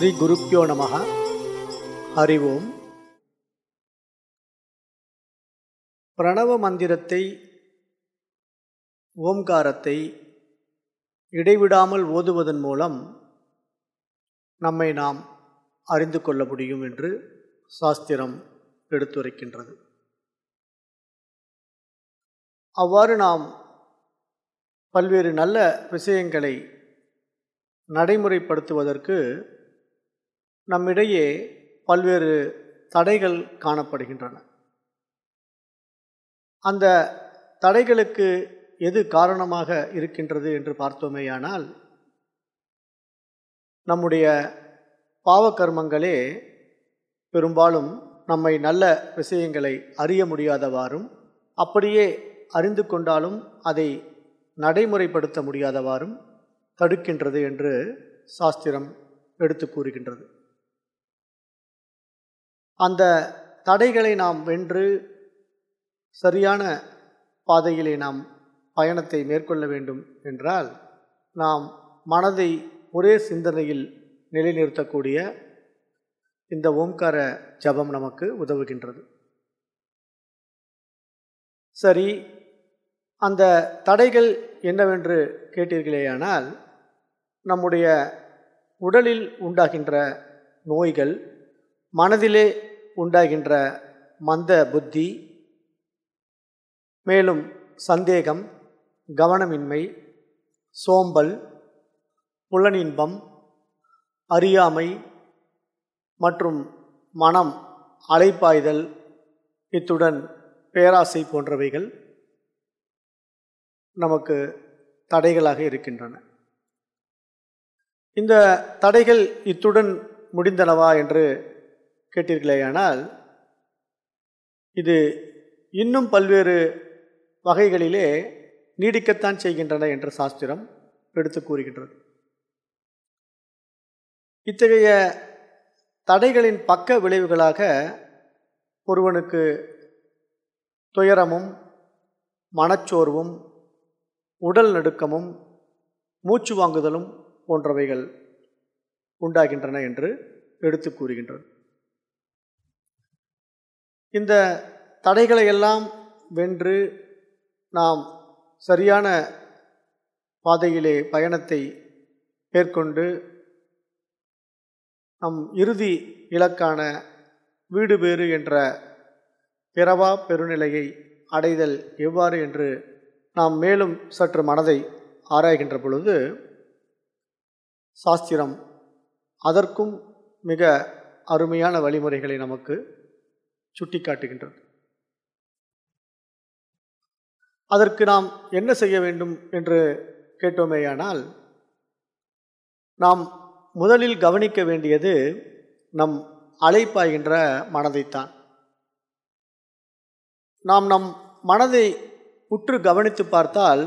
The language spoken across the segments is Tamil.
ஸ்ரீ குருப்பியோ நமக அறிவோம் பிரணவ மந்திரத்தை ஓம்காரத்தை இடைவிடாமல் ஓதுவதன் மூலம் நம்மை நாம் அறிந்து கொள்ள முடியும் என்று சாஸ்திரம் எடுத்துரைக்கின்றது. அவ்வாறு நாம் பல்வேறு நல்ல விஷயங்களை நடைமுறைப்படுத்துவதற்கு நம்மிடையே பல்வேறு தடைகள் காணப்படுகின்றன. அந்த தடைகளுக்கு எது காரணமாக இருக்கின்றது என்று பார்த்தோமேயானால் நம்முடைய பாவகர்மங்களே பெரும்பாலும் நம்மை நல்ல விஷயங்களை அறிய முடியாதவாறும் அப்படியே அறிந்து கொண்டாலும் அதை நடைமுறைப்படுத்த முடியாதவாறும் தடுக்கின்றது என்று சாஸ்திரம் எடுத்து கூறுகின்றது. அந்த தடைகளை நாம் வென்று சரியான பாதையிலே நாம் பயணத்தை மேற்கொள்ள வேண்டும் என்றால் நாம் மனதை ஒரே சிந்தனையில் நிலைநிறுத்தக்கூடிய இந்த ஓம்கார ஜபம் நமக்கு உதவுகின்றது. சரி அந்த தடைகள் என்னவென்று கேட்டீர்களேயானால் நம்முடைய உடலில் உண்டாகின்ற நோய்கள் மனதிலே உண்டாகின்ற மந்த புத்தி மேலும் சந்தேகம் கவனமின்மை சோம்பல் புலனின்பம் அறியாமை மற்றும் மனம் அலைப்பாய்தல் இத்துடன் பேராசை போன்றவைகள் நமக்கு தடைகளாக இருக்கின்றன. இந்த தடைகள் இத்துடன் முடிந்தனவா என்று கேட்டீர்களேயானால் இது இன்னும் பல்வேறு வகைகளிலே நீடிக்கத்தான் செய்கின்றன என்று சாஸ்திரம் எடுத்து கூறுகின்றது. இத்தகைய தடைகளின் பக்க விளைவுகளாக ஒருவனுக்கு துயரமும் மனச்சோர்வும் உடல் நடுக்கமும் மூச்சு வாங்குதலும் போன்றவைகள் உண்டாகின்றன என்று எடுத்து கூறுகின்றது. இந்த தடைகளை எல்லாம் வென்று நாம் சரியான பாதையிலே பயணத்தை மேற்கொண்டு நம் இறுதி இலக்கான வீடு பேறு என்ற பிறவா பெருநிலையை அடைதல் எவ்வாறு என்று நாம் மேலும் சற்று மனதை ஆராய்கின்ற பொழுது சாஸ்திரம் அதற்கும் மிக அருமையான வழிமுறைகளை நமக்கு சுட்டிக்காட்டுகின்றது. அதற்கு நாம் என்ன செய்ய வேண்டும் என்று கேட்டோமேயானால் நாம் முதலில் கவனிக்க வேண்டியது நம் அழைப்பாகின்ற மனதைத்தான். நாம் நம் மனதை உற்று கவனித்து பார்த்தால்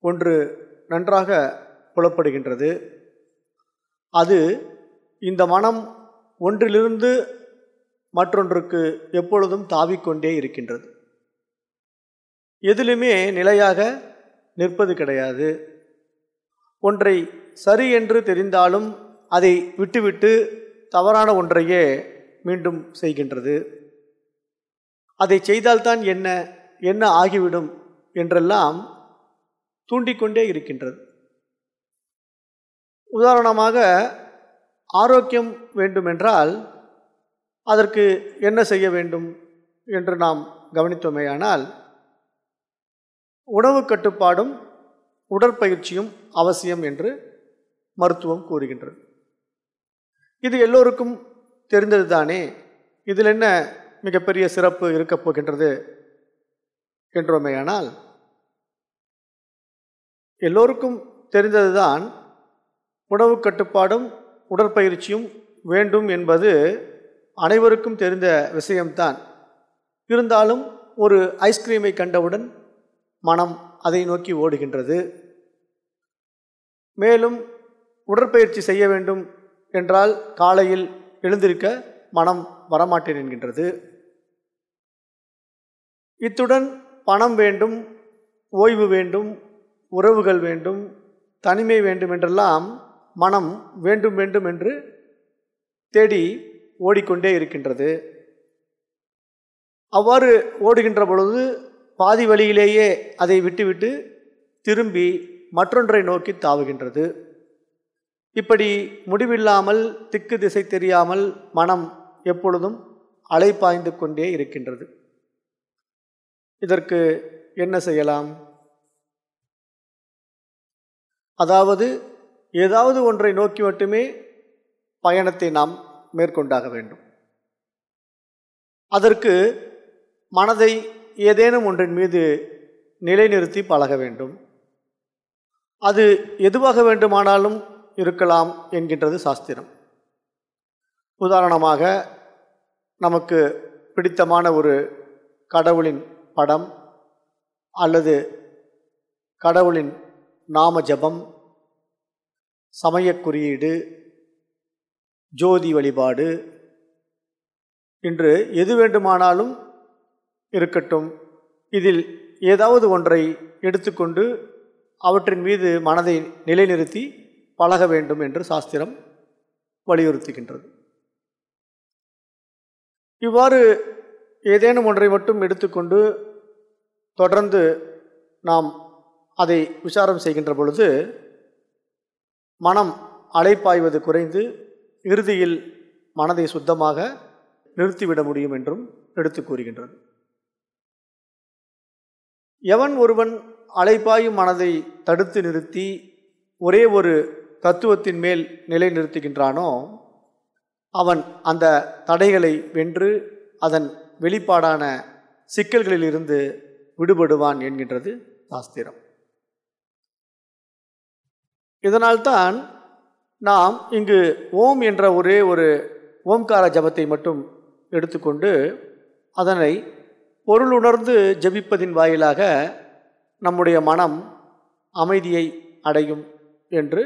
ஒன்று நன்றாக புலப்படுகின்றது. அது இந்த மனம் ஒன்றிலிருந்து மற்றொன்றுக்கு எப்பொழுதும் தாவிக்கொண்டே இருக்கின்றது. எதிலுமே நிலையாக நிற்பது கிடையாது. ஒன்றை சரி என்று தெரிந்தாலும் அதை விட்டுவிட்டு தவறான ஒன்றையே மீண்டும் செய்கின்றது. அதை செய்தால்தான் என்ன என்ன ஆகிவிடும் என்றெல்லாம் தூண்டிக்கொண்டே இருக்கின்றது. உதாரணமாக ஆரோக்கியம் வேண்டுமென்றால் அதற்கு என்ன செய்ய வேண்டும் என்று நாம் கவனித்தோமேயானால் உணவு கட்டுப்பாடும் உடற்பயிற்சியும் அவசியம் என்று மருத்துவம் கூறுகின்றது. இது எல்லோருக்கும் தெரிந்தது தானே? இதில் என்ன மிகப்பெரிய சிறப்பு இருக்கப் போகின்றது என்றோமேயானால் எல்லோருக்கும் தெரிந்ததுதான் உணவு கட்டுப்பாடும் உடற்பயிற்சியும் வேண்டும் என்பது அனைவருக்கும் தெரிந்த விஷயம்தான். இருந்தாலும் ஒரு ஐஸ்கிரீமை கண்டவுடன் மனம் அதை நோக்கி ஓடுகின்றது. மேலும் உடற்பயிற்சி செய்ய வேண்டும் என்றால் காலையில் எழுந்திருக்க மனம் வரமாட்டேன் என்கின்றது. இத்துடன் பணம் வேண்டும் ஓய்வு வேண்டும் உறவுகள் வேண்டும் தனிமை வேண்டும் என்றெல்லாம் மனம் வேண்டும் வேண்டும் என்று தேடி ஓடிக்கொண்டே இருக்கின்றது. அவ்வாறு ஓடுகின்ற பொழுது பாதி வழியிலேயே அதை விட்டுவிட்டு திரும்பி மற்றொன்றை நோக்கி தாவுகின்றது. இப்படி முடிவில்லாமல் திக்கு திசை தெரியாமல் மனம் எப்பொழுதும் அலைப்பாய்ந்து கொண்டே இருக்கின்றது. இதற்கு என்ன செய்யலாம்? அதாவது ஏதாவது ஒன்றை நோக்கி மட்டுமே பயணத்தை நாம் மேற்கொண்டாக வேண்டும். அதற்கு மனதை ஏதேனும் ஒன்றின் மீது நிலைநிறுத்தி பழக வேண்டும். அது எதுவாக வேண்டுமானாலும் இருக்கலாம் என்கின்றது சாஸ்திரம். உதாரணமாக நமக்கு பிடித்தமான ஒரு கடவுளின் படம் அல்லது கடவுளின் நாம ஜபம் சமயக் குறியீடு ஜோதி வழிபாடு இன்று எது வேண்டுமானாலும் இருக்கட்டும். இதில் ஏதாவது ஒன்றை எடுத்துக்கொண்டு அவற்றின் மீது மனதை நிலைநிறுத்தி பழக வேண்டும் என்று சாஸ்திரம் வலியுறுத்துகின்றது. இவ்வாறு ஏதேனும் ஒன்றை மட்டும் எடுத்துக்கொண்டு தொடர்ந்து நாம் அதை விசாரம் செய்கின்ற பொழுது மனம் அலைப்பாய்வது குறைந்து இறுதியில் மனதை சுத்தமாக நிறுத்திவிட முடியும் என்றும் எடுத்து கூறுகின்றது. எவன் ஒருவன் அலைப்பாயும் மனதை தடுத்து நிறுத்தி ஒரே ஒரு தத்துவத்தின் மேல் நிலை நிறுத்துகின்றானோ அவன் அந்த தடைகளை வென்று அதன் வெளிப்பாடான சிக்கல்களிலிருந்து விடுபடுவான் என்கின்றது சாஸ்திரம். இதனால்தான் நாம் இங்கு ஓம் என்ற ஒரே ஒரு ஓம்கார ஜபத்தை மட்டும் எடுத்துக்கொண்டு அதனை பொருளுணர்ந்து ஜபிப்பதின் வாயிலாக நம்முடைய மனம் அமைதியை அடையும் என்று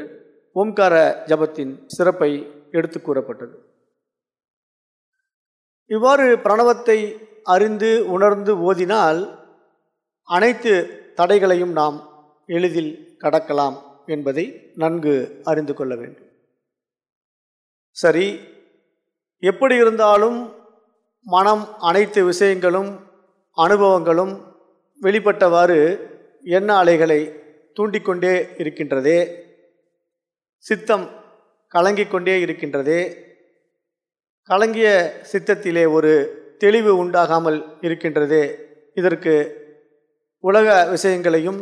ஓம்கார ஜபத்தின் சிறப்பை எடுத்து கூறப்பட்டது. இவ்வாறு பிரணவத்தை அறிந்து உணர்ந்து ஓதினால் அனைத்து தடைகளையும் நாம் எளிதில் கடக்கலாம் என்பதை நன்கு அறிந்து கொள்ள வேண்டும். சரி எப்படி இருந்தாலும் மனம் அனைத்து விஷயங்களும் அனுபவங்களும் வெளிப்பட்டவாறு எண்ண அலைகளை தூண்டிக்கொண்டே இருக்கின்றதே சித்தம் கலங்கிக் கொண்டே இருக்கின்றதே கலங்கிய சித்தத்திலே ஒரு தெளிவு உண்டாகாமல் இருக்கின்றதே இதற்கு உலக விஷயங்களையும்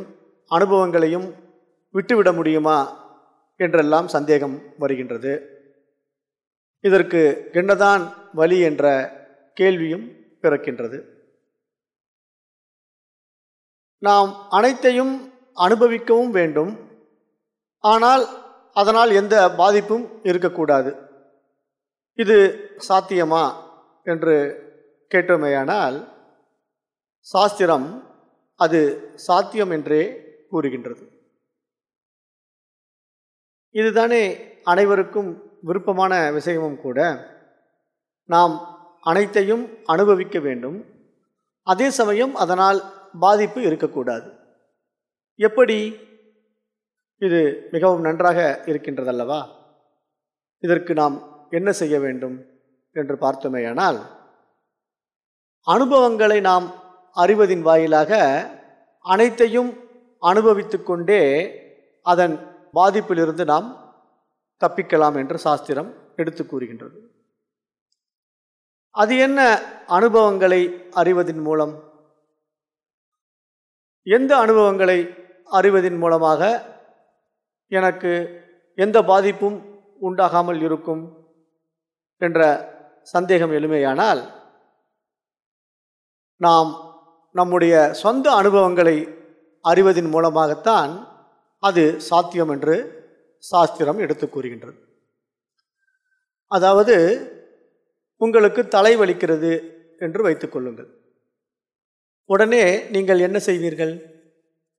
அனுபவங்களையும் விட்டுவிட முடியுமா என்றெல்லாம் சந்தேகம் வருகின்றது. இதற்கு என்னதான் வழி என்ற கேள்வியும் பிறக்கின்றது. நாம் அனைத்தையும் அனுபவிக்கவும் வேண்டும். ஆனால் அதனால் எந்த பாதிப்பும் இருக்கக்கூடாது. இது சாத்தியமா என்று கேட்டோமேயானால் சாஸ்திரம் அது சாத்தியம் என்றே கூறுகின்றது. இதுதானே அனைவருக்கும் விருப்பமான விஷயமும் கூட நாம் அனைத்தையும் அனுபவிக்க வேண்டும். அதே சமயம் அதனால் பாதிப்பு இருக்கக்கூடாது. எப்படி இது மிகவும் நன்றாக இருக்கின்றதல்லவா? இதற்கு நாம் என்ன செய்ய வேண்டும் என்று பார்த்தோமேயானால் அனுபவங்களை நாம் அறிவதின் வாயிலாக அனைத்தையும் அனுபவித்து கொண்டே அதன் பாதிப்பிலிருந்து நாம் தப்பிக்கலாம் என்று சாஸ்திரம் எடுத்து கூறுகின்றது. அது என்ன அனுபவங்களை அறிவதன் மூலம்? எந்த அனுபவங்களை அறிவதின் மூலமாக எனக்கு எந்த பாதிப்பும் உண்டாகாமல் இருக்கும் என்ற சந்தேகம் எளிமையானால் நாம் நம்முடைய சொந்த அனுபவங்களை அறிவதின் மூலமாகத்தான் அது சாத்தியம் என்று சாஸ்திரம் எடுத்து கூறுகின்றது. அதாவது உங்களுக்கு தலை வலிக்கிறது என்று வைத்துக்கொள்ளுங்கள் உடனே நீங்கள் என்ன செய்வீர்கள்?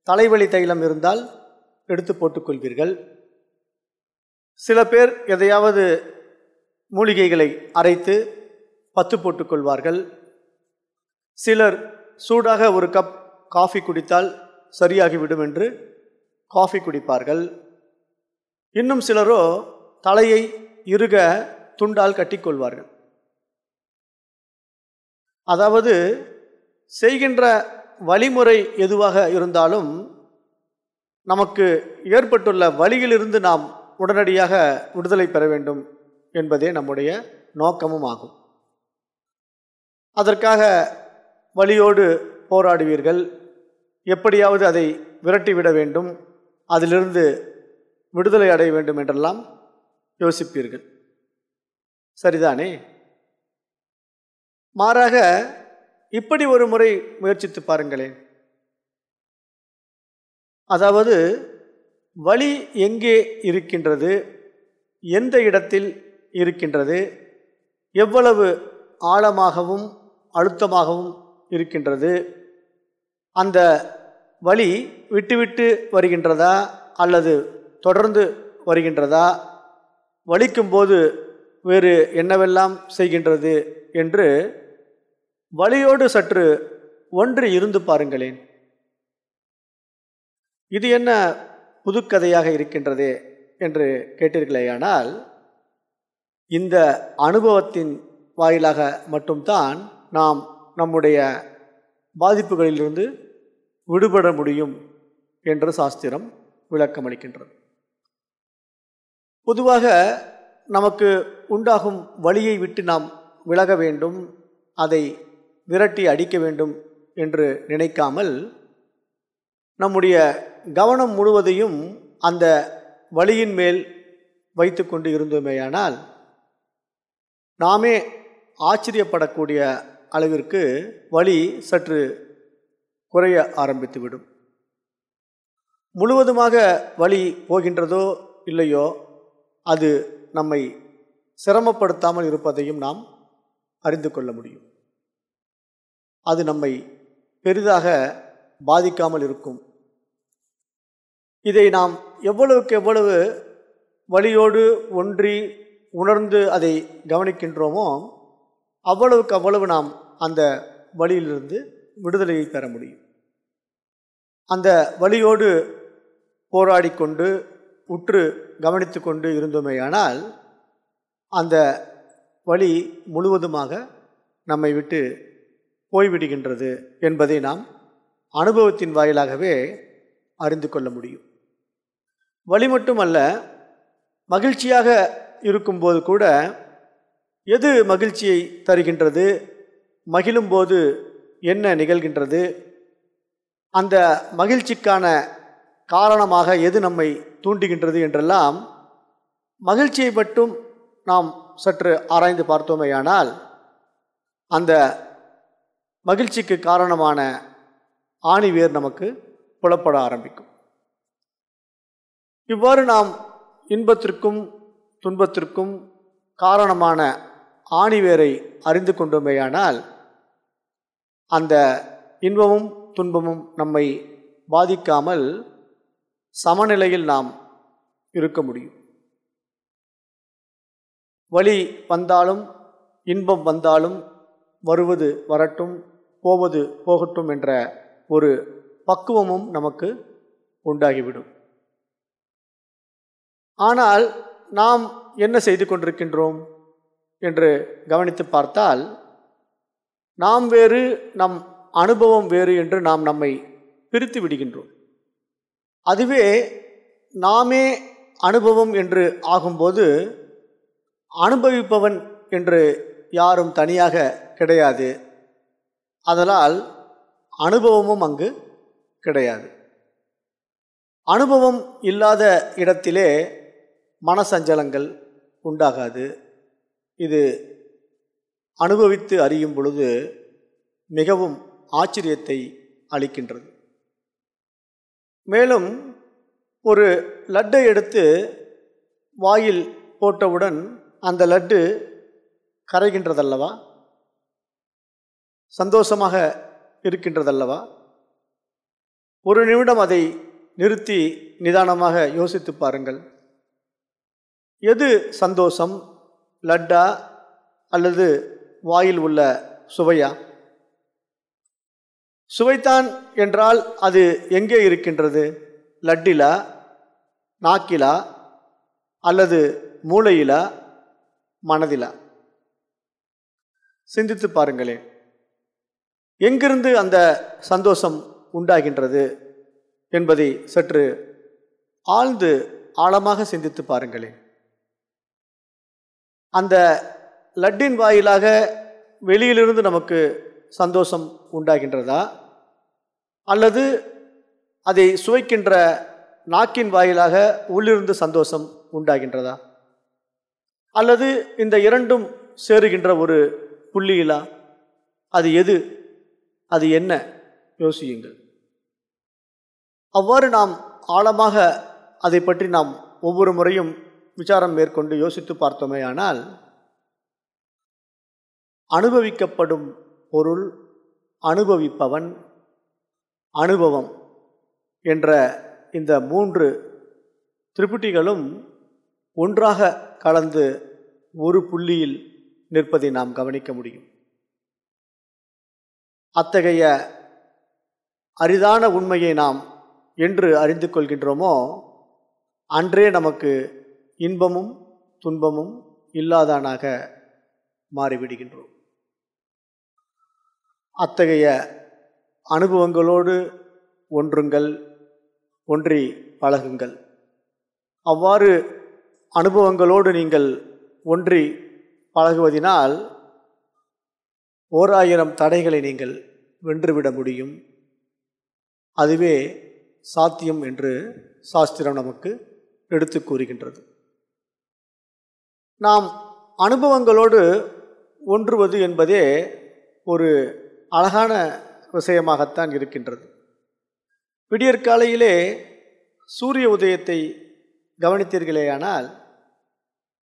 தலைவலி தைலம் இருந்தால் எடுத்து போட்டுக்கொள்வீர்கள் சில பேர் எதையாவது மூலிகைகளை அரைத்து பத்து போட்டுக்கொள்வார்கள் சிலர் சூடாக ஒரு கப் காஃபி குடித்தால் சரியாகிவிடும் என்று காஃபி குடிப்பார்கள். இன்னும் சிலரோ தலையை இருக துண்டால் கட்டிக்கொள்வார்கள். அதாவது செய்கின்ற வழிமுறை எதுவாக இருந்தாலும் நமக்கு ஏற்பட்டுள்ள வழியிலிருந்து நாம் உடனடியாக விடுதலை பெற வேண்டும் என்பதே நம்முடைய நோக்கமும் ஆகும். அதற்காக வழியோடு போராடுவீர்கள். எப்படியாவது அதை விரட்டிவிட வேண்டும். அதிலிருந்து விடுதலை அடைய வேண்டும் என்றெல்லாம் யோசிப்பீர்கள். சரிதானே? மாறாக இப்படி ஒரு முறை முயற்சித்து பாருங்களேன். அதாவது வழி எங்கே இருக்கின்றது எந்த இடத்தில் இருக்கின்றது எவ்வளவு ஆழமாகவும் அழுத்தமாகவும் இருக்கின்றது அந்த வழி விட்டுவிட்டு வருகின்றதா அல்லது தொடர்ந்து வருகின்றதா? வலிக்கும்போது வேறு என்னவெல்லாம் செய்கின்றது என்று வழியோடு சற்று ஒன்று இருந்து பாருங்களேன். இது என்ன புதுக்கதையாக இருக்கின்றது என்று கேட்டீர்களேயானால் இந்த அனுபவத்தின் வாயிலாக மட்டும்தான் நாம் நம்முடைய பாதிப்புகளிலிருந்து விடுபட முடியும் என்று சாஸ்திரம் விளக்கமளிக்கின்றது. பொதுவாக நமக்கு உண்டாகும் வழியை விட்டு நாம் விலக வேண்டும் அதை விரட்டி அடிக்க வேண்டும் என்று நினைக்காமல் நம்முடைய கவனம் முழுவதையும் அந்த வழியின் மேல் வைத்து கொண்டு இருந்தோமேயானால் நாமே ஆச்சரியப்படக்கூடிய அளவிற்கு வழி சற்று குறைய ஆரம்பித்துவிடும். முழுவதுமாக வழி போகின்றதோ இல்லையோ அது நம்மை சிரமப்படுத்தாமல் இருப்பதையும் நாம் அறிந்து கொள்ள முடியும். அது நம்மை பெரிதாக பாதிக்காமல் இருக்கும். இதை நாம் எவ்வளவுக்கு எவ்வளவு வழியோடு ஒன்றி உணர்ந்து அதை கவனிக்கின்றோமோ அவ்வளவுக்கு அவ்வளவு நாம் அந்த வழியிலிருந்து விடுதலையை பெற முடியும். அந்த வழியோடு போராடி கொண்டு உற்று கவனித்து கொண்டு இருந்தோமேயானால் அந்த வழி முழுவதுமாக நம்மை விட்டு போய்விடுகின்றது என்பதை நாம் அனுபவத்தின் வாயிலாகவே அறிந்து கொள்ள முடியும். வழி மட்டுமல்ல மகிழ்ச்சியாக இருக்கும்போது கூட எது மகிழ்ச்சியை தருகின்றது மகிழும்போது என்ன நிகழ்கின்றது அந்த மகிழ்ச்சிக்கான காரணமாக எது நம்மை தூண்டுகின்றது என்றெல்லாம் மகிழ்ச்சியை மட்டும் நாம் சற்று ஆராய்ந்து பார்த்தோமேயானால் அந்த மகிழ்ச்சிக்கு காரணமான ஆணிவேர் நமக்கு புலப்பட ஆரம்பிக்கும். இவ்வாறு நாம் இன்பத்திற்கும் துன்பத்திற்கும் காரணமான ஆணிவேரை அறிந்து கொண்டோமேயானால் அந்த இன்பமும் துன்பமும் நம்மை பாதிக்காமல் சமநிலையில் நாம் இருக்க முடியும். வழி வந்தாலும் இன்பம் வந்தாலும் வருவது வரட்டும் போவது போகட்டும் என்ற ஒரு பக்குவமும் நமக்கு உண்டாகிவிடும். ஆனால் நாம் என்ன செய்து கொண்டிருக்கின்றோம் என்று கவனித்து பார்த்தால் நாம் வேறு நம் அனுபவம் வேறு என்று நாம் நம்மை பிரித்து விடுகின்றோம். அதுவே நாமே அனுபவம் என்று ஆகும்போது அனுபவிப்பவன் என்று யாரும் தனியாக கிடையாது. அதனால் அனுபவமும் அங்கு கிடையாது. அனுபவம் இல்லாத இடத்திலே மனசஞ்சலங்கள் உண்டாகாது. இது அனுபவித்து அறியும் பொழுது மிகவும் ஆச்சரியத்தை அளிக்கின்றது. மேலும் ஒரு லட்டை எடுத்து வாயில் போட்டவுடன் அந்த லட்டு கரைகின்றதல்லவா? சந்தோஷமாக இருக்கின்றதல்லவா? ஒரு நிமிடம் அதை நிறுத்தி நிதானமாக யோசித்து பாருங்கள். எது சந்தோஷம்? லட்டா அல்லது வாயில் உள்ள சுவையா? சுவைத்தான் என்றால் அது எங்கே இருக்கின்றது? லட்டிலா? நாக்கிலா? அல்லது மூளையிலா? மனதிலா? சிந்தித்து பாருங்களேன். எங்கிருந்து அந்த சந்தோஷம் உண்டாகின்றது என்பதை சற்று ஆழ்ந்து ஆழமாக சிந்தித்து பாருங்களேன். அந்த லட்டின் வாயிலாக வெளியிலிருந்து நமக்கு சந்தோஷம் உண்டாகின்றதா? அல்லது அதை சுவைக்கின்ற நாக்கின் வாயிலாக உள்ளிருந்து சந்தோஷம் உண்டாகின்றதா? அல்லது இந்த இரண்டும் சேருகின்ற ஒரு புள்ளியிலா? அது எது? அது என்ன? யோசியுங்கள். அவ்வாறு நாம் ஆழமாக அதை பற்றி நாம் ஒவ்வொரு முறையும் விசாரம் மேற்கொண்டு யோசித்து பார்த்தோமேயானால் அனுபவிக்கப்படும் பொருள் அனுபவிப்பவன் அனுபவம் என்ற இந்த மூன்று திருப்புட்டிகளும் ஒன்றாக கலந்து ஒரு புள்ளியில் நிற்பதை நாம் கவனிக்க முடியும். அத்தகைய அரிதான உண்மையை நாம் என்று அறிந்து கொள்கின்றோமோ அன்றே நமக்கு இன்பமும் துன்பமும் இல்லாதானாக மாறிவிடுகின்றோம். அத்தகைய அனுபவங்களோடு ஒன்றுங்கள் ஒன்றி பழகுங்கள். அவ்வாறு அனுபவங்களோடு நீங்கள் ஒன்றி பழகுவதினால் ஓர் ஆயிரம் தடைகளை நீங்கள் வென்றுவிட முடியும். அதுவே சாத்தியம் என்று சாஸ்திரம் நமக்கு எடுத்து கூறுகின்றது. நாம் அனுபவங்களோடு ஒன்றுவது என்பதே ஒரு அழகான விஷயமாகத்தான் இருக்கின்றது. விடியற்காலையிலே சூரிய உதயத்தை கவனித்தீர்களேயானால்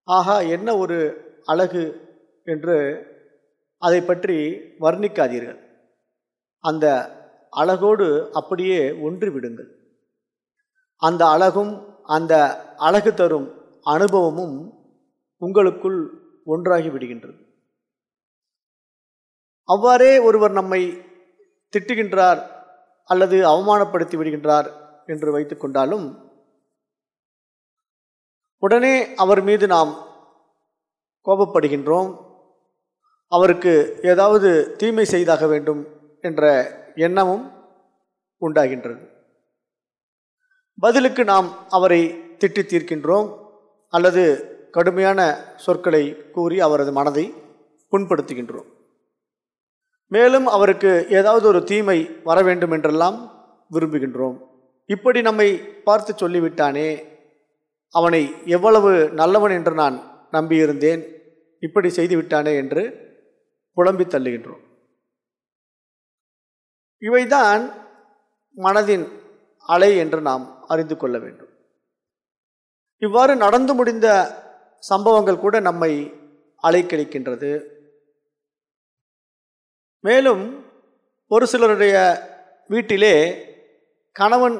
ஆகா என்ன ஒரு அழகு என்று அதை பற்றி வர்ணிக்காதீர்கள். அந்த அழகோடு அப்படியே ஒன்று விடுங்கள். அந்த அழகும் அந்த அழகு தரும் அனுபவமும் உங்களுக்குள் ஒன்றாகி விடுகின்றது. அவ்வாறே ஒருவர் நம்மை திட்டுகின்றார் அல்லது அவமானப்படுத்தி விடுகின்றார் என்று வைத்துக்கொண்டாலும் உடனே அவர் மீது நாம் கோபப்படுகின்றோம். அவருக்கு ஏதாவது தீமை செய்தாக வேண்டும் என்ற எண்ணமும் உண்டாகின்றது. பதிலுக்கு நாம் அவரை திட்டி தீர்க்கின்றோம் அல்லது கடுமையான சொற்களை கூறி அவரது மனதை புண்படுத்துகின்றோம். மேலும் அவருக்கு ஏதாவது ஒரு தீமை வர வேண்டும் என்றெல்லாம் விரும்புகின்றோம். இப்படி நம்மை பார்த்து சொல்லிவிட்டானே அவனை எவ்வளவு நல்லவன் என்று நான் நம்பியிருந்தேன் இப்படி செய்துவிட்டானே என்று புலம்பி தள்ளுகின்றோம். இவைதான் மனதின் அலை என்று நாம் அறிந்து கொள்ள வேண்டும். இவ்வாறு நடந்து முடிந்த சம்பவங்கள் கூட நம்மை அலைக்கழிக்கின்றது. மேலும் ஒரு சிலருடைய வீட்டிலே கணவன்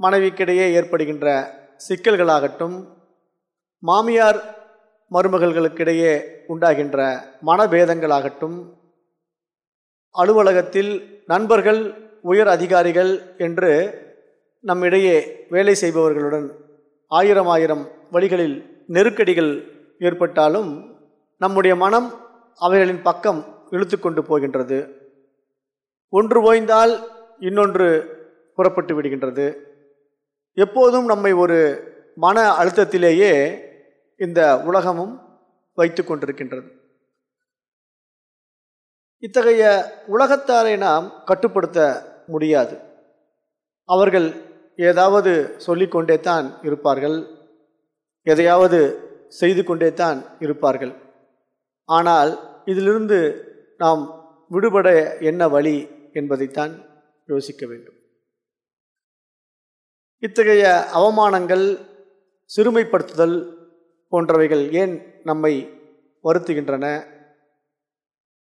மனைவிக்கிடையே ஏற்படுகின்ற சிக்கல்களாகட்டும் மாமியார் மருமகள்களுக்கிடையே உண்டாகின்ற மனபேதங்களாகட்டும் அலுவலகத்தில் நண்பர்கள் உயர் அதிகாரிகள் என்று நம்மிடையே வேலை செய்பவர்களுடன் ஆயிரம் ஆயிரம் வழிகளில் நெருக்கடிகள் ஏற்பட்டாலும் நம்முடைய மனம் அவைகளின் பக்கம் இழுத்து கொண்டு போகின்றது. ஒன்று ஓய்ந்தால் இன்னொன்று புறப்பட்டு விடுகின்றது. எப்போதும் நம்மை ஒரு மன அழுத்தத்திலேயே இந்த உலகமும் வைத்து கொண்டிருக்கின்றது. இத்தகைய உலகத்தாரை நாம் கட்டுப்படுத்த முடியாது. அவர்கள் ஏதாவது சொல்லிக்கொண்டே தான் இருப்பார்கள். எதையாவது செய்து கொண்டே தான் இருப்பார்கள். ஆனால் இதிலிருந்து நாம் விடுபட என்ன வழி என்பதைத்தான் யோசிக்க வேண்டும். இத்தகைய அவமானங்கள் சிறுமைப்படுத்துதல் போன்றவைகள் ஏன் நம்மை வருத்துகின்றன?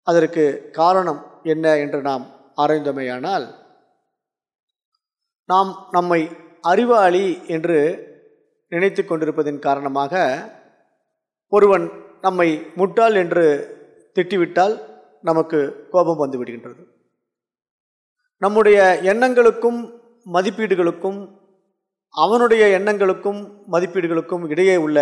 அதற்கு காரணம் என்ன என்று நாம் ஆராய்ந்தோமேயானால் நாம் நம்மை அறிவாளி என்று நினைத்து கொண்டிருப்பதின் காரணமாக ஒருவன் நம்மை முட்டாள் என்று திட்டிவிட்டால் நமக்கு கோபம் வந்து விடுகின்றது. நம்முடைய எண்ணங்களுக்கும் மதிப்பீடுகளுக்கும் அவனுடைய எண்ணங்களுக்கும் மதிப்பீடுகளுக்கும் இடையே உள்ள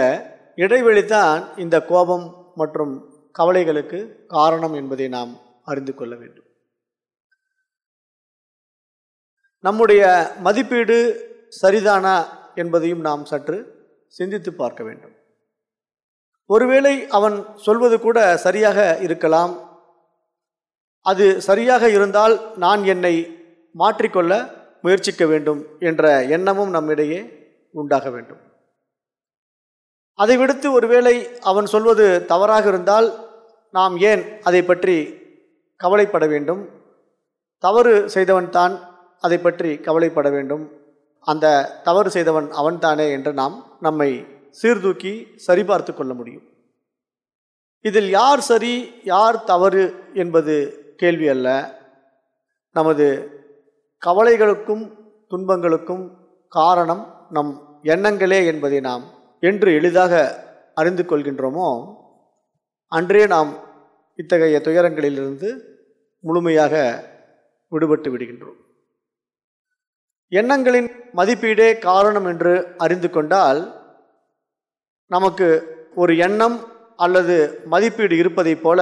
இடைவெளி தான் இந்த கோபம் மற்றும் கவலைகளுக்கு காரணம் என்பதை நாம் அறிந்து கொள்ள வேண்டும். நம்முடைய மதிப்பீடு சரிதானா என்பதையும் நாம் சற்று சிந்தித்து பார்க்க வேண்டும். ஒருவேளை அவன் சொல்வது கூட சரியாக இருக்கலாம் அது சரியாக இருந்தால் நான் என்னை மாற்றிக்கொள்ள முயற்சிக்க வேண்டும் என்ற எண்ணமும் நம்மிடையே உண்டாக வேண்டும். அதை விடுத்து ஒருவேளை அவன் சொல்வது தவறாக இருந்தால் நாம் ஏன் அதை பற்றி கவலைப்பட வேண்டும்? தவறு செய்தவன் தான் அதை பற்றி கவலைப்பட வேண்டும். அந்த தவறு செய்தவன் அவன்தானே என்று நாம் நம்மை சீர்தூக்கி சரிபார்த்து கொள்ள முடியும். இதில் யார் சரி யார் தவறு என்பது கேள்வி அல்ல. நமது கவலைகளுக்கும் துன்பங்களுக்கும் காரணம் நம் எண்ணங்களே என்பதை நாம் என்று எளிதாக அறிந்து கொள்கின்றோமோ அன்றே நாம் இத்தகைய துயரங்களிலிருந்து முழுமையாக விடுபட்டு விடுகின்றோம். எண்ணங்களின் மதிப்பீடே காரணம் என்று அறிந்து கொண்டால் நமக்கு ஒரு எண்ணம் அல்லது மதிப்பீடு இருப்பதைப் போல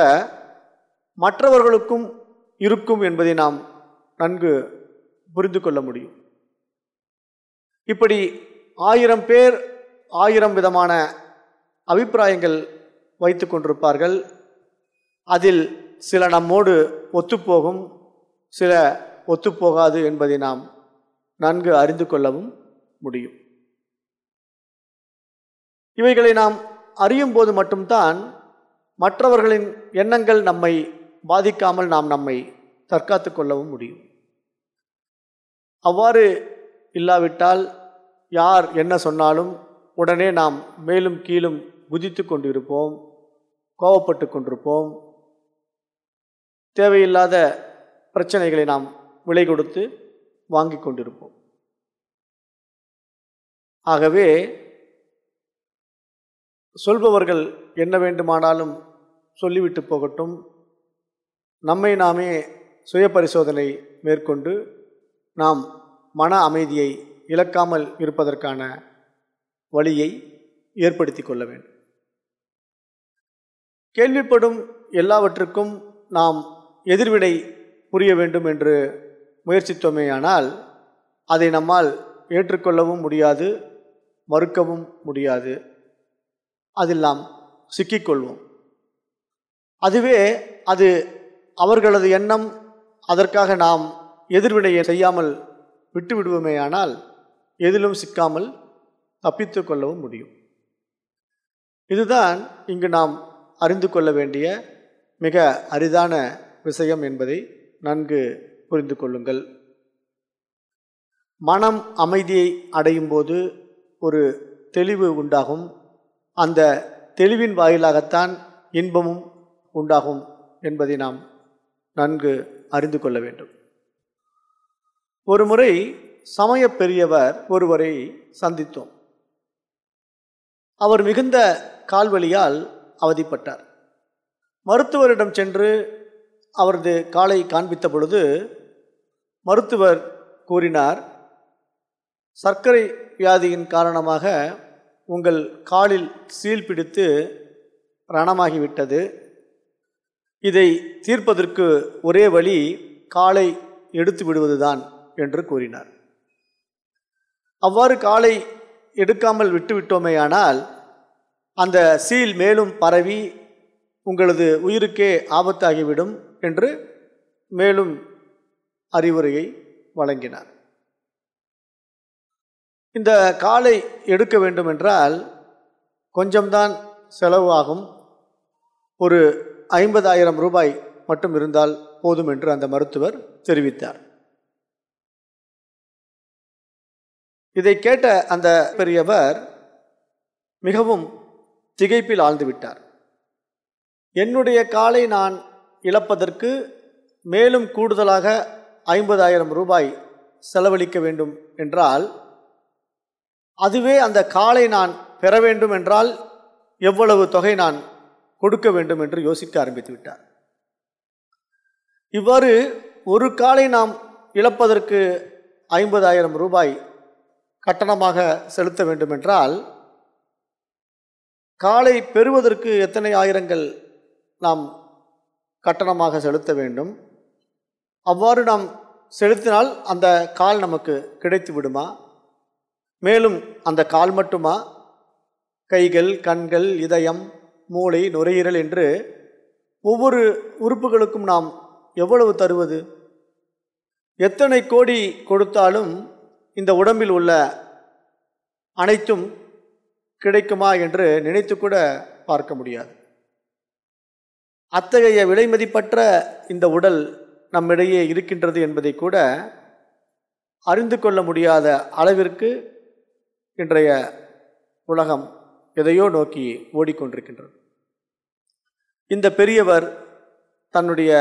மற்றவர்களுக்கும் இருக்கும் என்பதை நாம் நன்கு புரிந்து கொள்ள முடியும். இப்படி ஆயிரம் பேர் ஆயிரம் விதமான அபிப்பிராயங்கள் வைத்து கொண்டிருப்பார்கள். அதில் சில நம்மோடு ஒத்துப்போகும் சில ஒத்துப்போகாது என்பதை நாம் நன்கு அறிந்து கொள்ளவும் முடியும். இவைகளை நாம் அறியும் போது மட்டும்தான் மற்றவர்களின் எண்ணங்கள் நம்மை பாதிக்காமல் நாம் நம்மை தற்காத்து கொள்ளவும் முடியும். அவ்வாறு இல்லாவிட்டால் யார் என்ன சொன்னாலும் உடனே நாம் மேலும் கீழும் குதித்து கொண்டிருப்போம் கோவப்பட்டு கொண்டிருப்போம். தேவையில்லாத பிரச்சனைகளை நாம் விலை கொடுத்து வாங்கி கொண்டிருப்போம். ஆகவே சொல்பவர்கள் என்ன வேண்டுமானாலும் சொல்லிவிட்டு போகட்டும். நம்மை நாமே சுய பரிசோதனை மேற்கொண்டு நாம் மன அமைதியை இழக்காமல் இருப்பதற்கான வழியை ஏற்படுத்தி கொள்ள வேண்டும். கேள்விப்படும் எல்லாவற்றுக்கும் நாம் எதிர்வினை புரிய வேண்டும் என்று முயற்சித்தோமேயானால் அதை நம்மால் ஏற்றுக்கொள்ளவும் முடியாது மறுக்கவும் முடியாது. அதில் நாம் சிக்கிக்கொள்வோம் அதுவே அது அவர்களது எண்ணம் அதற்காக நாம் எதிர்வினையை செய்யாமல் விட்டு விடுவோமேயானால் எதிலும் சிக்காமல் தப்பித்து கொள்ளவும் முடியும். இதுதான் இங்கு நாம் அறிந்து கொள்ள வேண்டிய மிக அரிதான விஷயம் என்பதை நன்கு புரிந்து கொள்ளுங்கள். மனம் அமைதியை அடையும் போது ஒரு தெளிவு உண்டாகும். அந்த தெளிவின் வாயிலாகத்தான் இன்பமும் உண்டாகும் என்பதை நாம் நன்கு அறிந்து கொள்ள வேண்டும். ஒரு முறை சமய பெரியவர் ஒருவரை சந்தித்தோம். அவர் மிகுந்த கால்வழியால் அவதிப்பட்டார். மருத்துவரிடம் சென்று அவரது காலை காண்பித்த பொழுது மருத்துவர் கூறினார் சர்க்கரை வியாதியின் காரணமாக உங்கள் காலில் சீல் பிடித்து ரணமாகிவிட்டது. இதை தீர்ப்பதற்கு ஒரே வழி காலை எடுத்து விடுவதுதான் என்று கூறினார். அவ்வாறு காலை எடுக்காமல் விட்டுவிட்டோமேயானால் அந்த சீல் மேலும் பரவி உங்களது உயிருக்கே ஆபத்தாகிவிடும் என்று மேலும் அறிவுரையை வழங்கினார். இந்த காலை எடுக்க வேண்டும் என்றால் கொஞ்சம்தான் செலவு ஆகும். ஒரு ஐம்பதாயிரம் ரூபாய் மட்டும் இருந்தால் போதும் என்று அந்த மருத்துவர் தெரிவித்தார். இதை கேட்ட அந்த பெரியவர் மிகவும் திகைப்பில் ஆழ்ந்துவிட்டார். என்னுடைய காலை நான் இழப்பதற்கு மேலும் கூடுதலாக ஐம்பதாயிரம் ரூபாய் செலவழிக்க வேண்டும் என்றால் அதுவே அந்த காலை நான் பெற வேண்டும் என்றால் எவ்வளவு தொகை நான் கொடுக்க வேண்டும் என்று யோசிக்க ஆரம்பித்து விட்டார். இவ்வாறு ஒரு காலை நாம் இழப்பதற்கு ஐம்பதாயிரம் ரூபாய் கட்டணமாக செலுத்த வேண்டுமென்றால் காலை பெறுவதற்கு எத்தனை ஆயிரங்கள் நாம் கட்டணமாக செலுத்த வேண்டும்? அவ்வாறு நாம் செலுத்தினால் அந்த கால் நமக்கு கிடைத்து விடுமா? மேலும் அந்த கால் மட்டுமா? கைகள் கண்கள் இதயம் மூளை நுரையீரல் என்று ஒவ்வொரு உறுப்புகளுக்கும் நாம் எவ்வளவு தருவது? எத்தனை கோடி கொடுத்தாலும் இந்த உடம்பில் உள்ள அனைத்தும் கிடைக்குமா என்று நினைத்து கூட பார்க்க முடியாது. அத்தகைய விலைமதிப்பற்ற இந்த உடல் நம்மிடையே இருக்கின்றது என்பதை கூட அறிந்து கொள்ள முடியாத அளவிற்கு இன்றைய உலகம் எதையோ நோக்கி ஓடிக்கொண்டிருக்கின்றது. இந்த பெரியவர் தன்னுடைய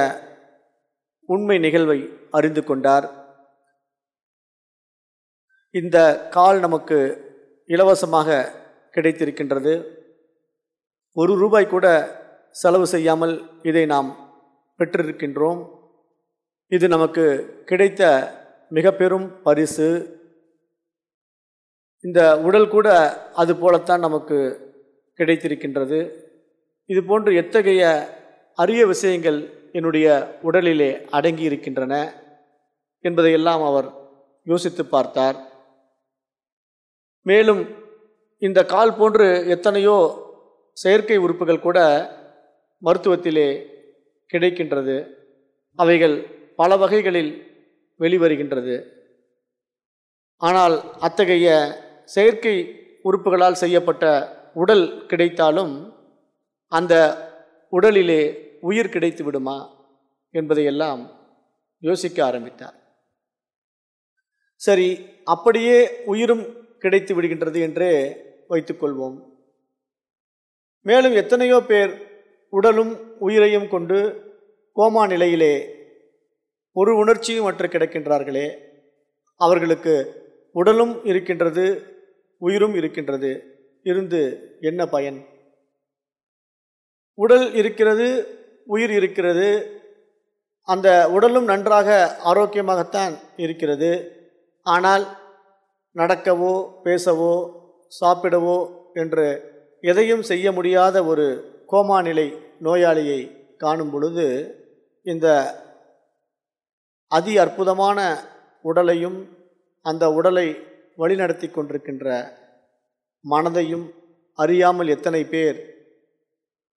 உண்மை நிகழ்வை அறிந்து கொண்டார். இந்த கால் நமக்கு இலவசமாக கிடைத்திருக்கின்றது. ஒரு ரூபாய் கூட செலவு செய்யாமல் இதை நாம் பெற்றிருக்கின்றோம். இது நமக்கு கிடைத்த மிக பெரும் பரிசு. இந்த உடல் கூட அது போலத்தான் நமக்கு கிடைத்திருக்கின்றது. இது போன்று எத்தகைய அரிய விஷயங்கள் என்னுடைய உடலிலே அடங்கி இருக்கின்றன என்பதையெல்லாம் அவர் யோசித்து பார்த்தார். மேலும் இந்த கால் போன்று எத்தனையோ செயற்கை உறுப்புகள் கூட மருத்துவத்திலே கிடைக்கின்றது. அவைகள் பல வகைகளில் வெளிவருகின்றது. ஆனால் அத்தகைய செயற்கை உறுப்புகளால் செய்யப்பட்ட உடல் கிடைத்தாலும் அந்த உடலிலே உயிர் கிடைத்து விடுமா என்பதையெல்லாம் யோசிக்க ஆரம்பித்தார். சரி அப்படியே உயிரும் கிடைத்து விடுகின்றது என்றே வைத்துக்கொள்வோம் மேலும் எத்தனையோ பேர் உடலும் உயிரையும் கொண்டு கோமா நிலையிலே ஒரு உணர்ச்சியும் அற்று கிடக்கின்றார்களே. அவர்களுக்கு உடலும் இருக்கின்றது உயிரும் இருக்கின்றது. இருந்து என்ன பயன்? உடல் இருக்கிறது உயிர் இருக்கிறது. அந்த உடலும் நன்றாக ஆரோக்கியமாகத்தான் இருக்கிறது. ஆனால் நடக்கவோ பேசவோ சாப்பிடவோ என்று எதையும் செய்ய முடியாத ஒரு கோமா நிலை நோயாளியை காணும் பொழுது இந்த அதி அற்புதமான உடலையும் அந்த உடலை வழிநடத்தி கொண்டிருக்கின்ற மனதையும் அறியாமல் எத்தனை பேர்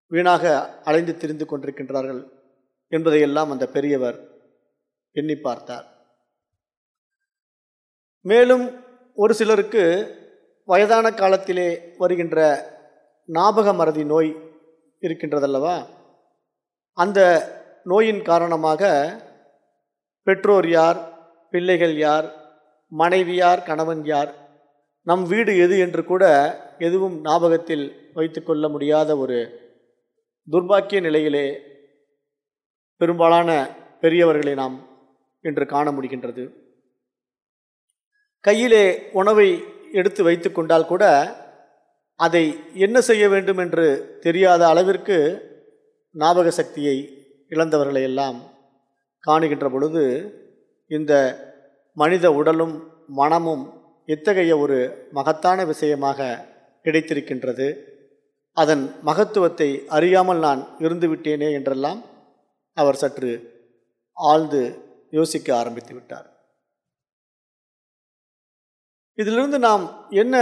வீணாக அலைந்து திரிந்து கொண்டிருக்கின்றார்கள் என்பதையெல்லாம் அந்த பெரியவர் எண்ணி பார்த்தார். மேலும் ஒரு சிலருக்கு வயதான காலத்திலே வருகின்ற ஞாபக மறதி நோய் இருக்கின்றதல்லவா? அந்த நோயின் காரணமாக பெற்றோர் யார் பிள்ளைகள் யார் மனைவியார் கணவன் யார்? நம் வீடு எது என்று கூட எதுவும் ஞாபகத்தில் வைத்துக்கொள்ள முடியாத ஒரு துர்பாக்கிய நிலையிலே பெரும்பாலான பெரியவர்களை நாம் இன்று காண முடிகின்றது. கையிலே உணவை எடுத்து வைத்து கொண்டால் கூட அதை என்ன செய்ய வேண்டும் என்று தெரியாத அளவிற்கு ஞாபக சக்தியை இழந்தவர்களை எல்லாம் காணுகின்ற பொழுது இந்த மனித உடலும் மனமும் எத்தகைய ஒரு மகத்தான விஷயமாக கிடைத்திருக்கின்றது. அதன் மகத்துவத்தை அறியாமல் நான் இருந்துவிட்டேனே என்றெல்லாம் அவர் சற்று ஆழ்ந்து யோசிக்க ஆரம்பித்து விட்டார். இதிலிருந்து நாம் என்ன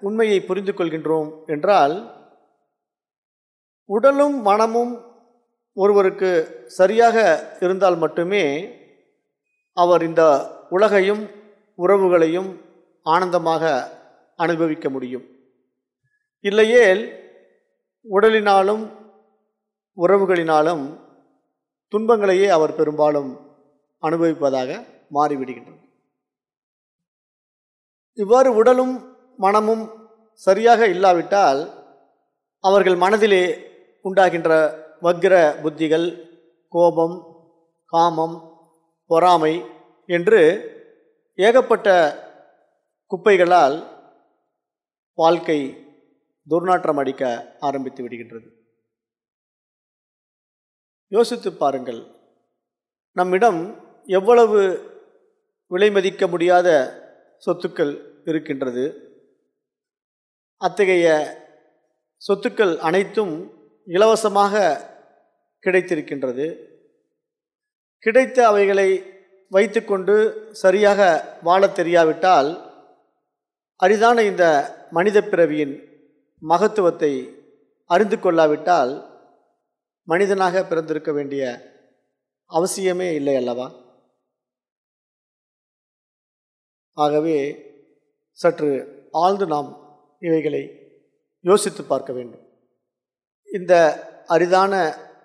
உண்மையை புரிந்து கொள்கின்றோம் என்றால் உடலும் மனமும் ஒருவருக்கு சரியாக இருந்தால் மட்டுமே அவர் இந்த உலகையும் உறவுகளையும் ஆனந்தமாக அனுபவிக்க முடியும். இல்லையேல் உடலினாலும் உறவுகளினாலும் துன்பங்களையே அவர் பெரும்பாலும் அனுபவிப்பதாக மாறிவிடுகின்றது. இவ்வாறு உடலும் மனமும் சரியாக இல்லாவிட்டால் அவர்கள் மனதிலே உண்டாகின்ற வக்ர புத்திகள் கோபம் காமம் பொறாமை என்று ஏகப்பட்ட குப்பைகளால் வாழ்க்கை துர்நாற்றம் அடிக்க ஆரம்பித்து விடுகின்றது. யோசித்து பாருங்கள். நம்மிடம் எவ்வளவு விலை மதிக்க முடியாத சொத்துக்கள் இருக்கின்றது. அத்தகைய சொத்துக்கள் அனைத்தும் இலவசமாக கிடைத்திருக்கின்றது. கிடைத்த அவைகளை வைத்துக்கொண்டு சரியாக வாழத் தெரியாவிட்டால் அரிதான இந்த மனித பிறவியின் மகத்துவத்தை அறிந்து கொள்ளாவிட்டால் மனிதனாக பிறந்திருக்க வேண்டிய அவசியமே இல்லை அல்லவா? ஆகவே சற்று ஆழ்ந்து நாம் இவைகளை யோசித்து பார்க்க வேண்டும். இந்த அரிதான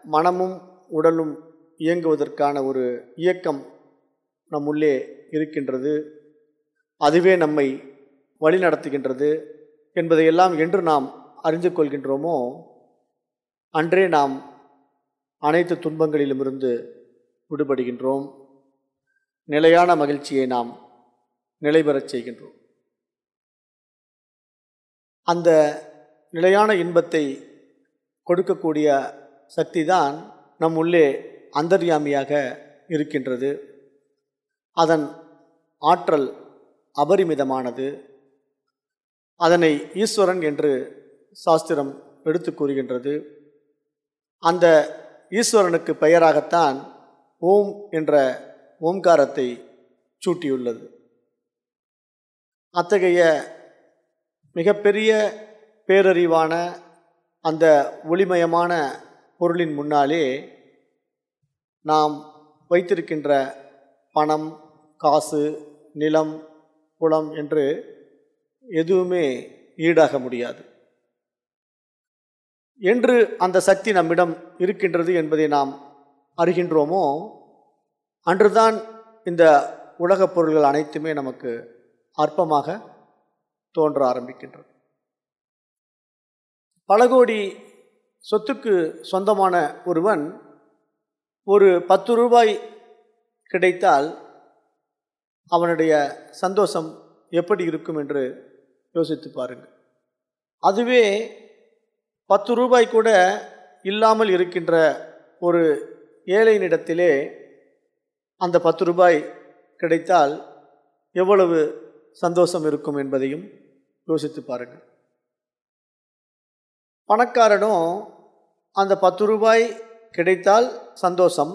மனமும் உடலும் இயங்குவதற்கான ஒரு இயக்கம் நம் உள்ளே இருக்கின்றது. அதுவே நம்மை வழி நடத்துகின்றது. என்பதையெல்லாம் என்று நாம் அறிந்து கொள்கின்றோமோ அன்றே நாம் அனைத்து துன்பங்களிலுமிருந்து விடுபடுகின்றோம். நிலையான மகிழ்ச்சியை நாம் நிலைபெறச் செய்கின்றோம். அந்த நிலையான இன்பத்தை கொடுக்கக்கூடிய சக்தி தான் நம் உள்ளே அந்தர்யாமியாக இருக்கின்றது. அதன் ஆற்றல் அபரிமிதமானது. அதனை ஈஸ்வரன் என்று சாஸ்திரம் எடுத்து கூறுகின்றது. அந்த ஈஸ்வரனுக்கு பெயராகத்தான் ஓம் என்ற ஓம்காரத்தை சூட்டியுள்ளது. அத்தகைய மிகப்பெரிய பேரறிவான அந்த ஒளிமயமான பொருளின் முன்னாலே நாம் வைத்திருக்கின்ற பணம் காசு நிலம் குளம் என்று எதுவுமே ஈடாக முடியாது. என்று அந்த சக்தி நம்மிடம் இருக்கின்றது என்பதை நாம் அறிகின்றோமோ அன்றுதான் இந்த உலகப் பொருள்கள் அனைத்துமே நமக்கு அற்பமாக தோன்ற ஆரம்பிக்கின்றது. பல கோடி சொத்துக்கு சொந்தமான ஒருவன் ஒரு பத்து ரூபாய் கிடைத்தால் அவனுடைய சந்தோஷம் எப்படி இருக்கும் என்று யோசித்து பாருங்கள். அதுவே பத்து ரூபாய் கூட இல்லாமல் இருக்கின்ற ஒரு ஏழையினிடத்திலே அந்த பத்து ரூபாய் கிடைத்தால் எவ்வளவு சந்தோஷம் இருக்கும் என்பதையும் யோசித்து பாருங்கள். பணக்காரனும் அந்த பத்து ரூபாய் கிடைத்தால் சந்தோஷம்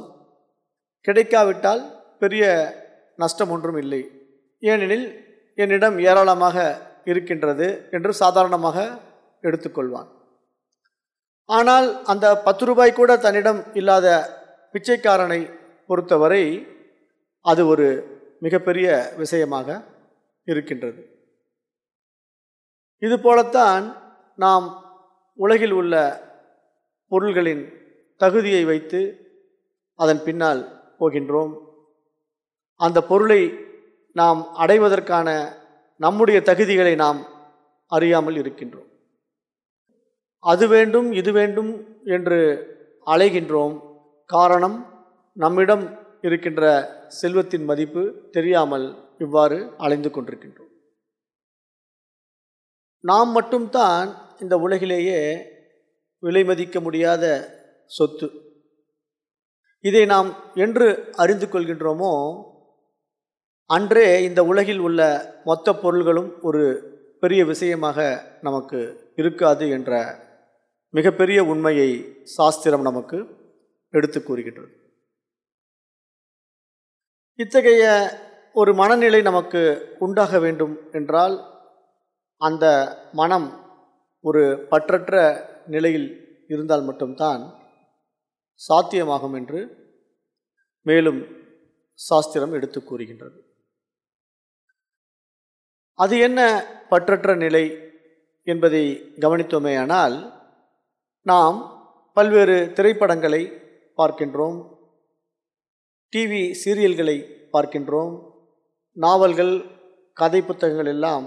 கிடைக்காவிட்டால் பெரிய நஷ்டம் ஒன்றும் இல்லை ஏனெனில் என்னிடம் ஏராளமாக இருக்கின்றது என்று சாதாரணமாக எடுத்துக்கொள்வான். ஆனால் அந்த பத்து ரூபாய் கூட தன்னிடம் இல்லாத பிச்சைக்காரனை பொறுத்தவரை அது ஒரு மிகப்பெரிய விஷயமாக இருக்கின்றது. இது போலத்தான் நாம் உலகில் உள்ள பொருள்களின் தகுதியை வைத்து அதன் பின்னால் போகின்றோம். அந்த பொருளை நாம் அடைவதற்கான நம்முடைய தகுதிகளை நாம் அறியாமல் இருக்கின்றோம். அது வேண்டும் இது வேண்டும் என்று அலைகின்றோம். காரணம் நம்மிடம் இருக்கின்ற செல்வத்தின் மதிப்பு தெரியாமல் இவ்வாறு அலைந்து கொண்டிருக்கின்றோம். நாம் மட்டும்தான் இந்த உலகிலேயே விலை மதிக்க முடியாத சொத்து. இதை நாம் என்று அறிந்து கொள்கின்றோமோ அன்றே இந்த உலகில் உள்ள மொத்த பொருள்களும் ஒரு பெரிய விஷயமாக நமக்கு இருக்காது என்ற மிகப்பெரிய உண்மையை சாஸ்திரம் நமக்கு எடுத்து கூறுகின்றது. இத்தகைய ஒரு மனநிலை நமக்கு உண்டாக வேண்டும் என்றால் அந்த மனம் ஒரு பற்றற்ற நிலையில் இருந்தால் மட்டும்தான் சாத்தியமாகும் என்று மேலும் சாஸ்திரம் எடுத்து கூறுகின்றது. அது என்ன பற்றற்ற நிலை என்பதை கவனித்தோமேயானால் நாம் பல்வேறு திரைப்படங்களை பார்க்கின்றோம் டிவி சீரியல்களை பார்க்கின்றோம் நாவல்கள் கதை புத்தகங்கள் எல்லாம்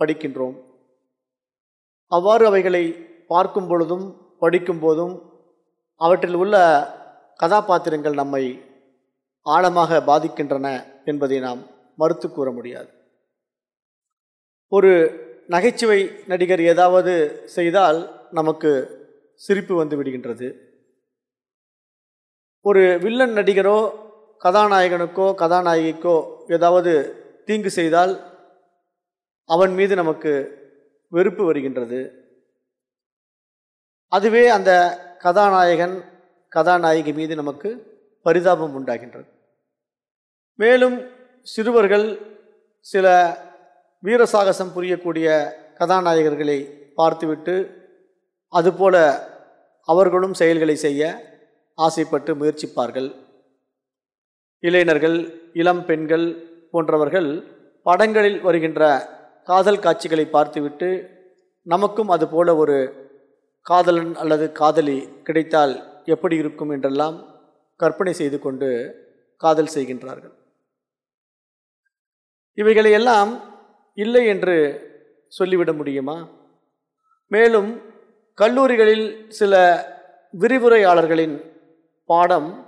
படிக்கின்றோம். அவ்வாறு அவைகளை பார்க்கும் பொழுதும் படிக்கும் போதும் அவற்றில் உள்ள கதாபாத்திரங்கள் நம்மை ஆழமாக பாதிக்கின்றன என்பதை நாம் மறுத்து கூற முடியாது. ஒரு நகைச்சுவை நடிகர் ஏதாவது செய்தால் நமக்கு சிரிப்பு வந்து விடுகின்றது. ஒரு வில்லன் நடிகரோ கதாநாயகனுக்கோ கதாநாயகிக்கோ ஏதாவது தீங்கு செய்தால் அவன் மீது நமக்கு வெறுப்பு வருகின்றது. அதுவே அந்த கதாநாயகன் கதாநாயகி மீது நமக்கு பரிதாபம் உண்டாகின்றது. மேலும் சிறுவர்கள் சில வீரசாகசம் புரியக்கூடிய கதாநாயகர்களை பார்த்துவிட்டு அதுபோல அவர்களும் செயல்களை செய்ய ஆசைப்பட்டு முயற்சிப்பார்கள். இளைஞர்கள் இளம் பெண்கள் போன்றவர்கள் படங்களில் வருகின்ற காதல் காட்சிகளை பார்த்துவிட்டு நமக்கும் அதுபோல ஒரு காதலன் அல்லது காதலி கிடைத்தால் எப்படி இருக்கும் என்றெல்லாம் கற்பனை செய்து கொண்டு காதல் செய்கின்றார்கள். இவைகளையெல்லாம் இல்லை என்று சொல்லிவிட முடியுமா? மேலும் கல்லூரிகளில் சில விரிவுரையாளர்களின் பாடம்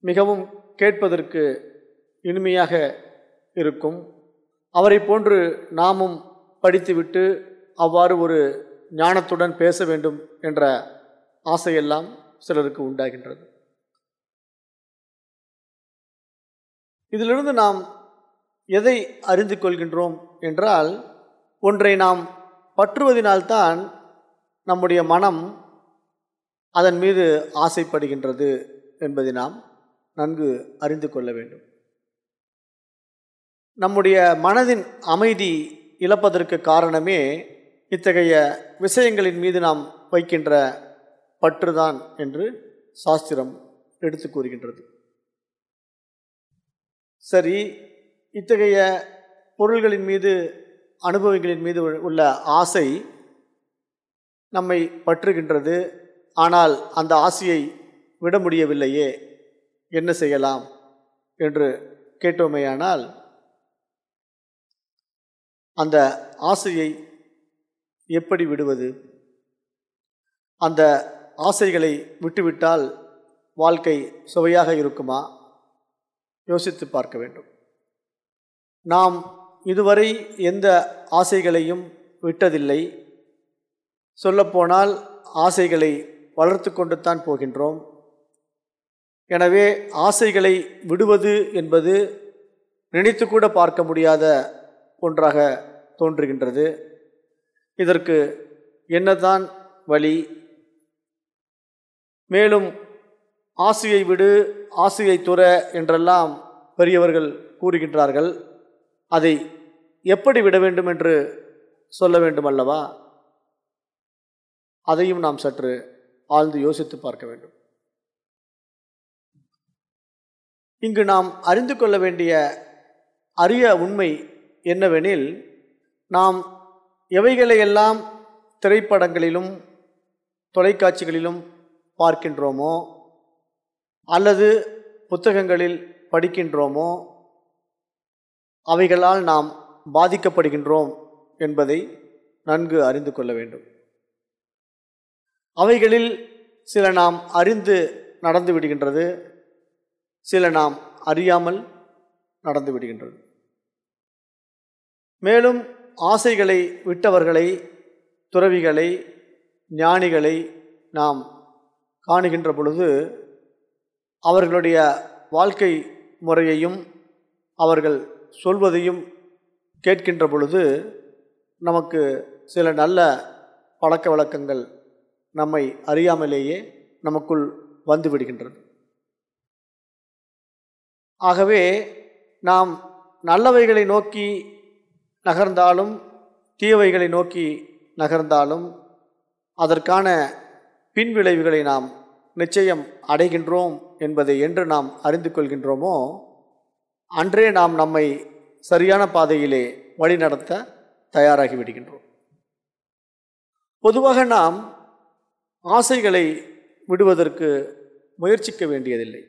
மிகவும் கேட்பதற்கு இனிமையாக இருக்கும். அவரை போன்று நாமும் படித்துவிட்டு அவ்வாறு ஒரு ஞானத்துடன் பேச வேண்டும் என்ற ஆசையெல்லாம் சிலருக்கு உண்டாகின்றது. இதிலிருந்து நாம் எதை அறிந்து கொள்கின்றோம் என்றால் ஒன்றை நாம் பற்றுவதினால்தான் நம்முடைய மனம் அதன் மீது ஆசைப்படுகின்றது என்பதை நாம் நன்கு அறிந்து கொள்ள வேண்டும். நம்முடைய மனதின் அமைதி இழப்பதற்கு காரணமே இத்தகைய விஷயங்களின் மீது நாம் வைக்கின்ற பற்றுதான் என்று சாஸ்திரம் எடுத்து கூறுகின்றது. சரி இத்தகைய பொருள்களின் மீது அனுபவங்களின் மீது உள்ள ஆசை நம்மை பற்றுகின்றது. ஆனால் அந்த ஆசையை விட முடியவில்லையே. என்ன செய்யலாம் என்று கேட்டோமேயானால் அந்த ஆசையை எப்படி விடுவது? அந்த ஆசைகளை விட்டுவிட்டால் வாழ்க்கை சுவையாக இருக்குமா? யோசித்து பார்க்க வேண்டும். நாம் இதுவரை எந்த ஆசைகளையும் விட்டதில்லை. சொல்லப்போனால் ஆசைகளை வளர்த்து கொண்டு தான் போகின்றோம். எனவே ஆசைகளை விடுவது என்பது நினைத்து கூட பார்க்க முடியாத ஒன்றாக தோன்றுகின்றது. இதற்கு என்னதான் வழி? மேலும் ஆசையை விடு ஆசையை துற என்றெல்லாம் பெரியவர்கள் கூறுகின்றார்கள். அதை எப்படி விட வேண்டும் என்று சொல்ல வேண்டும் அல்லவா? அதையும் நாம் சற்று ஆழ்ந்து யோசித்து பார்க்க வேண்டும். இங்கு நாம் அறிந்து கொள்ள வேண்டிய அரிய உண்மை என்னவெனில் நாம் எவைகளையெல்லாம் திரைப்படங்களிலும் தொலைக்காட்சிகளிலும் பார்க்கின்றோமோ அல்லது புத்தகங்களில் படிக்கின்றோமோ அவைகளால் நாம் பாதிக்கப்படுகின்றோம் என்பதை நன்கு அறிந்து கொள்ள வேண்டும். அவைகளில் சில நாம் அறிந்து நடந்து விடுகின்றது சில நாம் அறியாமல் நடந்து விடுகின்றது. மேலும் ஆசைகளை விட்டவர்களை துறவிகளை ஞானிகளை நாம் காணுகின்ற பொழுது அவர்களுடைய வாழ்க்கை முறையையும் அவர்கள் சொல்வதையும் கேட்கின்ற பொழுது நமக்கு சில நல்ல பழக்க வழக்கங்கள் நம்மை அறியாமலேயே நமக்குள் வந்துவிடுகின்றது ஆகவே நாம் நல்லவைகளை நோக்கி நகர்ந்தாலும் தீயவைகளை நோக்கி நகர்ந்தாலும் அதற்கான பின்விளைவுகளை நாம் நிச்சயம் அடைகின்றோம் என்பதை என்று நாம் அறிந்து கொள்கின்றோமோ அன்றே நாம் நம்மை சரியான பாதையிலே வழிநடத்த தயாராகி விடுகின்றோம். பொதுவாக நாம் ஆசைகளை விடுவதற்கு முயற்சிக்க வேண்டியதில்லை.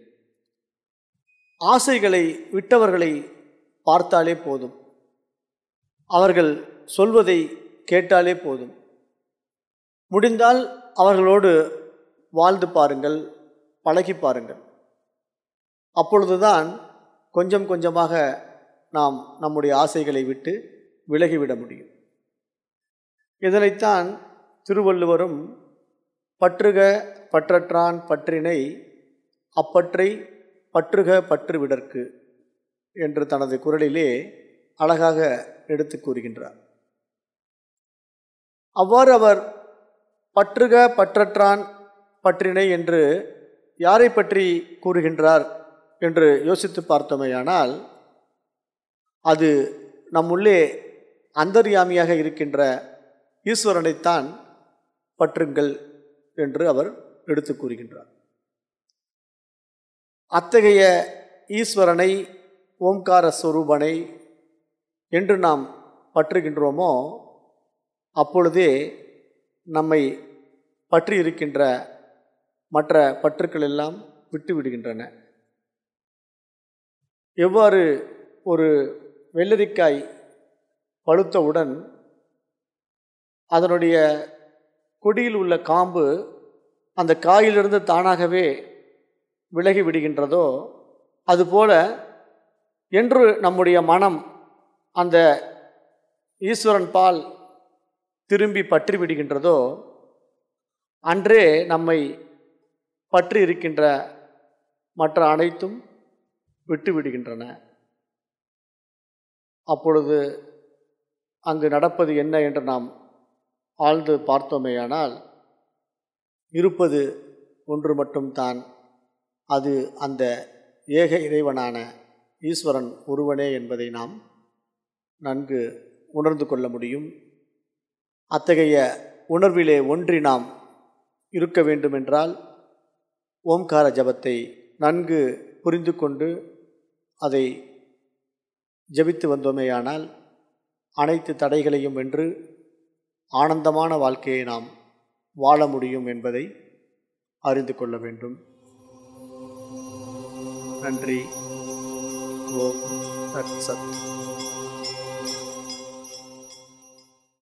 ஆசைகளை விட்டவர்களை பார்த்தாலே போதும். அவர்கள் சொல்வதை கேட்டாலே போதும். முடிந்தால் அவர்களோடு வாழ்ந்து பாருங்கள் பழகி பாருங்கள். அப்பொழுதுதான் கொஞ்சம் கொஞ்சமாக நாம் நம்முடைய ஆசைகளை விட்டு விலகிவிட முடியும். இதனைத்தான் திருவள்ளுவரும் பற்றுக பற்றற்றான் பற்றினை அப்பற்றை பற்றுக பற்று விடற்கு என்று தனது குரலிலே அழகாக எடுத்து கூறுகின்றார். அவ்வாறு அவர் பற்றுக பற்றற்றான் பற்றினை என்று யாரை பற்றி கூறுகின்றார்? என்று யோசித்து பார்த்தோமேயானால் அது நம்முள்ளே அந்தர்யாமியாக இருக்கின்ற ஈஸ்வரனைத்தான் பற்றுங்கள் என்று அவர் எடுத்து கூறுகின்றார். அத்தகைய ஈஸ்வரனை ஓம்கார ஸ்வரூபனை என்று நாம் பற்றுகின்றோமோ அப்பொழுதே நம்மை பற்றி இருக்கின்ற மற்ற பற்றுக்கள் எல்லாம் விட்டுவிடுகின்றன. எவ்வாறு ஒரு வெள்ளரிக்காய் பழுத்தவுடன் அதனுடைய கொடியில் உள்ள காம்பு அந்த காயிலிருந்து தானாகவே விலகி விடுகின்றதோ அதுபோல என்று நம்முடைய மனம் அந்த ஈஸ்வரன் பால் திரும்பி பற்றி விடுகின்றதோ அன்றே நம்மை பற்றி இருக்கின்ற மற்ற அனைத்தும் விட்டு விடுகின்றன அப்பொழுது அங்கு நடப்பது என்ன என்று நாம் ஆழ்ந்து பார்த்தோமேயானால் இருப்பது ஒன்று மட்டும்தான் அது அந்த ஏக இறைவனான ஈஸ்வரன் ஒருவனே என்பதை நாம் நன்கு உணர்ந்து கொள்ள முடியும். அத்தகைய உணர்விலே ஒன்றி நாம் இருக்க வேண்டுமென்றால் ஓம்கார ஜபத்தை நன்கு புரிந்து கொண்டு அதை ஜபித்து வந்தோமேயானால் அனைத்து தடைகளையும் வென்று ஆனந்தமான வாழ்க்கையை நாம் வாழ முடியும் என்பதை அறிந்து கொள்ள வேண்டும். நன்றி. ஓம் தத் சத்.